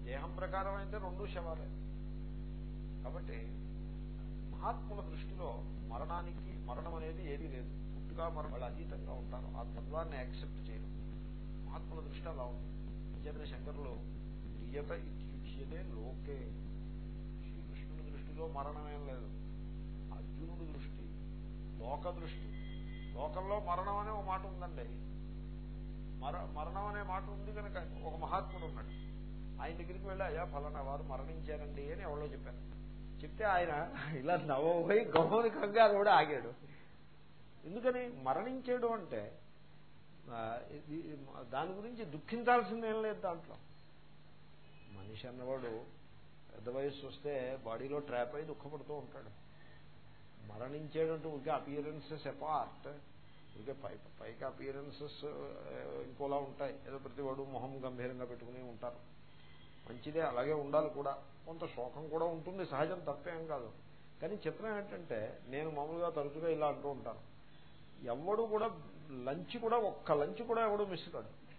దేహం ప్రకారం అయితే రెండు శవాలే. కాబట్టి మహాత్ముల దృష్టిలో మరణానికి మరణం అనేది ఏదీ లేదు. పుట్టుగా మరణం వాళ్ళు అతీతంగా ఉంటారు ఆ తత్వాన్ని యాక్సెప్ట్ చేయరు మహాత్ముల దృష్టి అలా ఉంది. నిజమైన శంకరులు ప్రియత ఇత్యుచ్యతే లోకే. శ్రీకృష్ణుడి దృష్టిలో మరణమేం లేదు. అర్జునుడి దృష్టి లోక దృష్టి. లోకంలో మరణం అనే ఒక మాట ఉందండి. మర మరణం అనే మాట ఉంది కనుక ఒక మహాత్ముడు ఉన్నాడు. ఆయన దగ్గరికి వెళ్ళి అయ్యా ఫలానా వారు మరణించారండి అని ఎవరో చెప్పారు. చెప్తే ఆయన ఇలా నవ్వబోయి గౌరవ కంగారు కూడా ఆగాడు. ఎందుకని మరణించేడు అంటే దాని గురించి దుఃఖించాల్సిందేం లేదు దాంట్లో. మనిషి అన్నవాడు పెద్ద వయస్సు వస్తే బాడీలో ట్రాప్ అయి దుఃఖపడుతూ ఉంటాడు. మరణించేటంటూ ఊరికే అపియరెన్సెస్ అపార్ట్. ఊరికే పై పైకి అపియరెన్సెస్ ఇంకోలా ఉంటాయి. ఏదో ప్రతివాడు మొహం గంభీరంగా పెట్టుకుని ఉంటారు. మంచిదే అలాగే ఉండాలి కూడా. కొంత శోకం కూడా ఉంటుంది సహజం తప్పేం కాదు. కానీ చిత్రం ఏంటంటే నేను మామూలుగా తరచుగా ఇలా అంటూ ఉంటాను. ఎవడు కూడా లంచ్ కూడా ఒక్క లంచ్ కూడా ఎవడు మిస్ కాడు.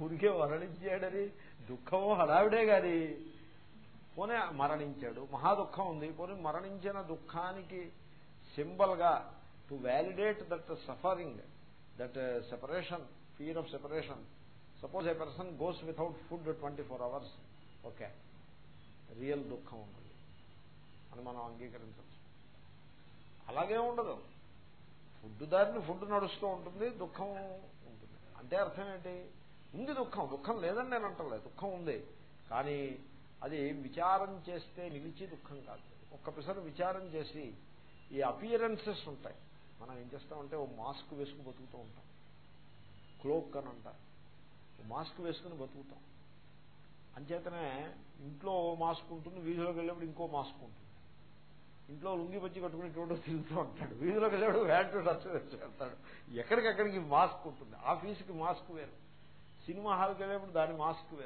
ఊరికే మరణించాడని దుఃఖము హడావిడే గాని. పోనీ మరణించాడు. మహా దుఃఖం ఉంది. పోనీ మరణించిన దుఃఖానికి సింబల్గా to validate that suffering that separation fear of separation suppose a person goes without food twenty four hours okay real దుఃఖం ఉంటుంది. అని మనం అంగీకరించవచ్చు. అలాగే ఉండదు. ఫుడ్ దారిని ఫుడ్ నడుస్తూ ఉంటుంది దుఃఖం ఉంటుంది. అంటే అర్థం ఏంటి? ఉంది దుఃఖం. దుఃఖం లేదని నేను అంటలేదు. దుఃఖం ఉంది. కానీ అది విచారం చేస్తే నిలిచి దుఃఖం కాదు. ఒక్క విచారం చేసి ఈ అపియరెన్సెస్ ఉంటాయి. మనం ఏం చేస్తామంటే ఓ మాస్క్ వేసుకుని బతుకుతూ ఉంటాం. క్లోక్ అని అంటారు. మాస్క్ వేసుకుని బతుకుతాం. అంచేతనే ఇంట్లో మాస్క్ ఉంటుంది వీధిలోకి వెళ్ళేప్పుడు ఇంకో మాస్క్ ఉంటుంది. ఇంట్లో లుంగి పచ్చి కట్టుకుని ఇటువంటి తిరుగుతూ ఉంటాడు. వీధిలోకి వెళ్ళాడు వ్యాంటు డ్రెస్ వెళ్తాడు. ఎక్కడికక్కడికి మాస్క్ ఉంటుంది. ఆఫీస్కి మాస్క్ వేరు. సినిమా హాల్కి వెళ్ళేప్పుడు దాని మాస్క్ వేరు.